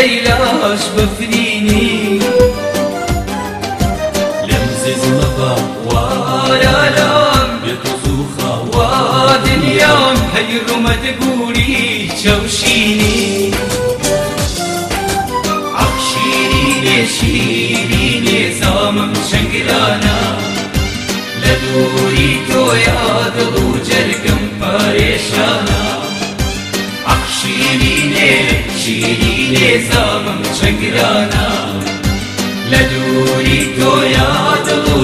زەیلاش بەفرینی لەم زێزمەبا وارالام بێتۆزوخە وا دنیام هەیڕۆمە دەگوری چەوشینی عەقشیرینێ شیرینێ زامم چەنگرانە لە دووری تۆیا دڵ و جەرگم پارێشانە عەقشیرینێ شیرینێ زامم چەنگرانە لە دووری تۆیا دڵ و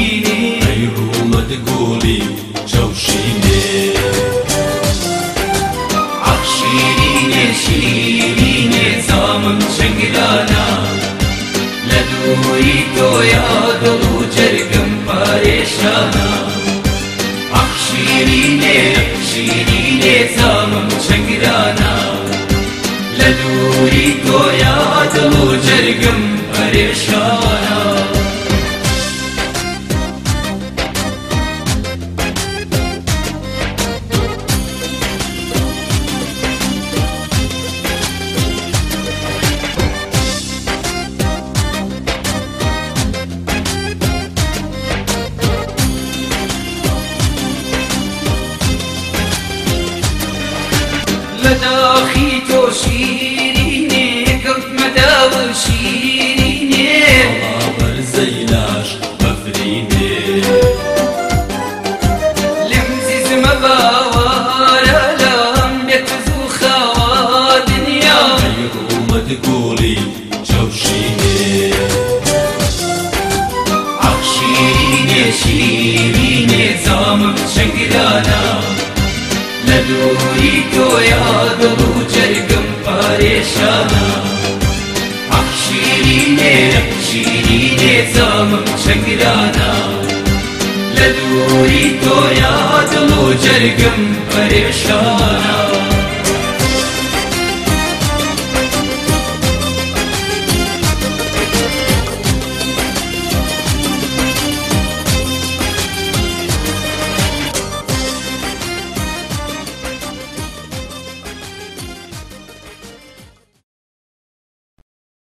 gençliği nizamın çengidana Ladui goya dolu cergam pareşana Akşirine akşirine zamım çengidana Ladui لداخي تو شيريني قلت مداول شيريني الله برزيلاش بفريني لمزيز مباوار لام يتزو خوا دنيا يروم تقولي جوشيني. عقشيريني شيريني زامم تۆیا دڵ و جەرگم अक्षीरीने रक्षीरीने सा वक्षगिराधातोरि द्वया समोचर्यं परशा